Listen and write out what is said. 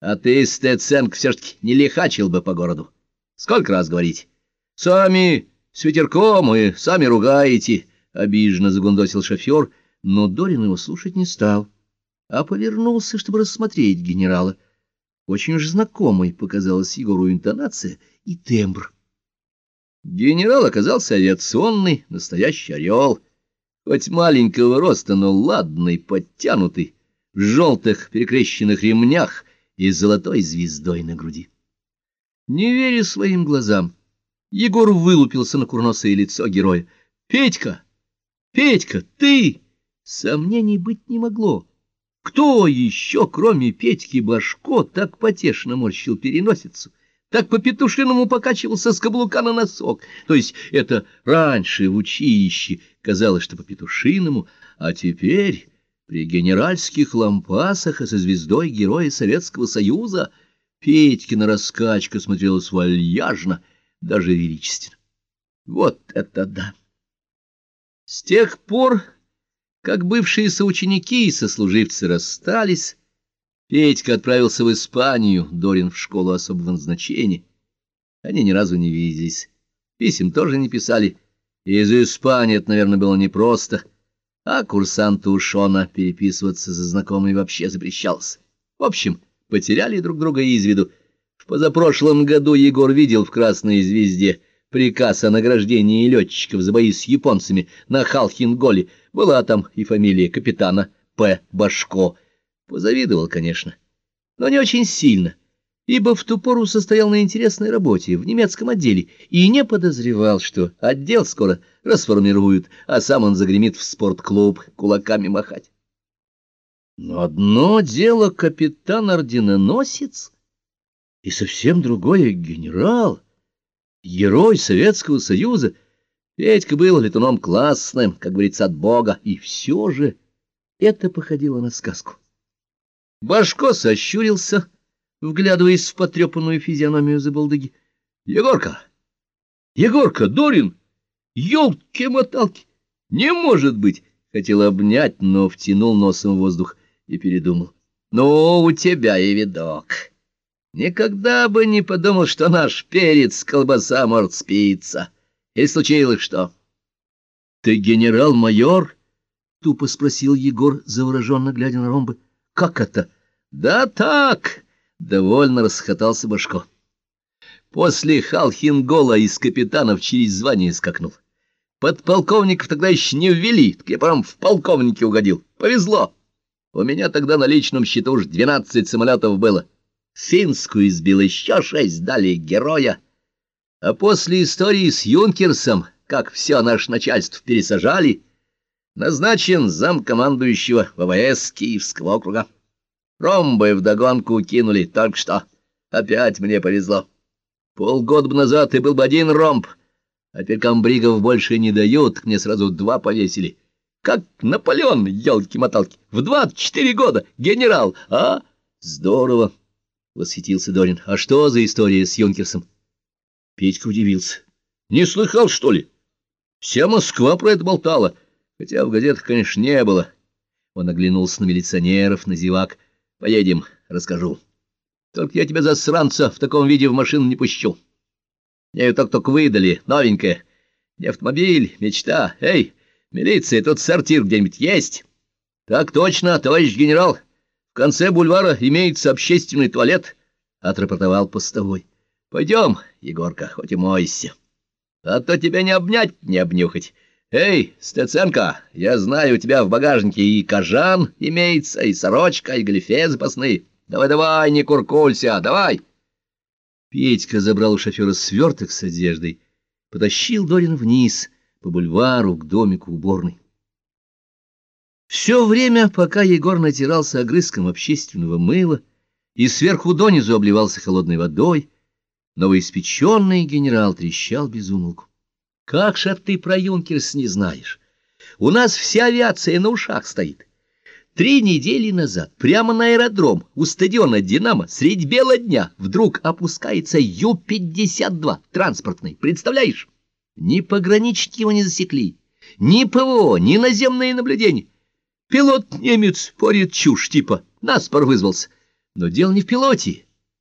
А ты, Стеценко, все-таки не лихачил бы по городу. Сколько раз говорить? Сами с ветерком и сами ругаете, — обиженно загундосил шофер, но Дорин его слушать не стал, а повернулся, чтобы рассмотреть генерала. Очень уж знакомой показалась Егору интонация и тембр. Генерал оказался авиационный, настоящий орел, хоть маленького роста, но ладный, подтянутый, в желтых перекрещенных ремнях и золотой звездой на груди. Не веря своим глазам, Егор вылупился на курносое лицо героя. «Петька! Петька, ты!» Сомнений быть не могло. Кто еще, кроме Петьки Башко, так потешно морщил переносицу, так по-петушиному покачивался с каблука на носок? То есть это раньше в училище казалось, что по-петушиному, а теперь при генеральских лампасах и со звездой Героя Советского Союза Петькина раскачка смотрелась вальяжно, даже величественно. Вот это да! С тех пор, как бывшие соученики и сослуживцы расстались, Петька отправился в Испанию, Дорин в школу особого назначения. Они ни разу не виделись, писем тоже не писали. Из Испании это, наверное, было непросто — а курсанту Шона переписываться за знакомыми вообще запрещалось. В общем, потеряли друг друга из виду. В позапрошлом году Егор видел в «Красной звезде» приказ о награждении летчиков за бои с японцами на Халхинголе. Была там и фамилия капитана П. Башко. Позавидовал, конечно, но не очень сильно ибо в ту пору состоял на интересной работе в немецком отделе и не подозревал, что отдел скоро расформируют, а сам он загремит в спортклуб кулаками махать. Но одно дело капитан-орденоносец, и совсем другое — генерал, герой Советского Союза. Петька был летуном классным, как говорится, от Бога, и все же это походило на сказку. Башко сощурился — вглядываясь в потрепанную физиономию забалдыги. — Егорка! Егорка! Дорин! Ёлки-моталки! Не может быть! Хотел обнять, но втянул носом воздух и передумал. — Ну, у тебя и видок. Никогда бы не подумал, что наш перец колбаса может спиться. Или случилось что? — Ты генерал-майор? — тупо спросил Егор, завороженно глядя на ромбы. — Как это? — Да так! Довольно расхотался Башко. После Халхингола из капитанов через звание скакнул. Подполковников тогда еще не ввели, так я прям в полковнике угодил. Повезло. У меня тогда на личном счету уж двенадцать самолетов было. Финскую избил еще шесть, дали героя. А после истории с Юнкерсом, как все наше начальство пересажали, назначен замкомандующего ВВС Киевского округа. Ромбы вдогонку кинули только что. Опять мне повезло. Полгода назад и был бы один ромб, а теперь комбригов больше не дают, мне сразу два повесили. Как Наполеон, елки-моталки, в двадцать четыре года, генерал, а? Здорово, — восхитился Дорин. А что за история с Юнкерсом? Петька удивился. Не слыхал, что ли? Вся Москва про это болтала, хотя в газетах, конечно, не было. Он оглянулся на милиционеров, на зевак — Поедем, расскажу. Только я тебя, засранца, в таком виде в машину не пущу. Мне ее только-только выдали, новенькая. Не автомобиль, мечта. Эй, милиция, тут сортир где-нибудь есть? Так точно, товарищ генерал. В конце бульвара имеется общественный туалет, — отрапортовал постовой. Пойдем, Егорка, хоть и мойся. А то тебя не обнять, не обнюхать. «Эй, Стеценко, я знаю, у тебя в багажнике и кожан имеется, и сорочка, и галифе запасные. Давай-давай, не куркулься, давай!» Петька забрал у шофера сверток с одеждой, потащил Дорин вниз, по бульвару, к домику уборной. Все время, пока Егор натирался огрызком общественного мыла и сверху донизу обливался холодной водой, новоиспеченный генерал трещал без умолку. Как же ты про Юнкерс не знаешь? У нас вся авиация на ушах стоит. Три недели назад прямо на аэродром у стадиона «Динамо» средь бела дня вдруг опускается Ю-52 транспортный. Представляешь? Ни пограничники его не засекли, ни ПВО, ни наземные наблюдения. Пилот-немец порит чушь типа, наспор вызвался. Но дело не в пилоте.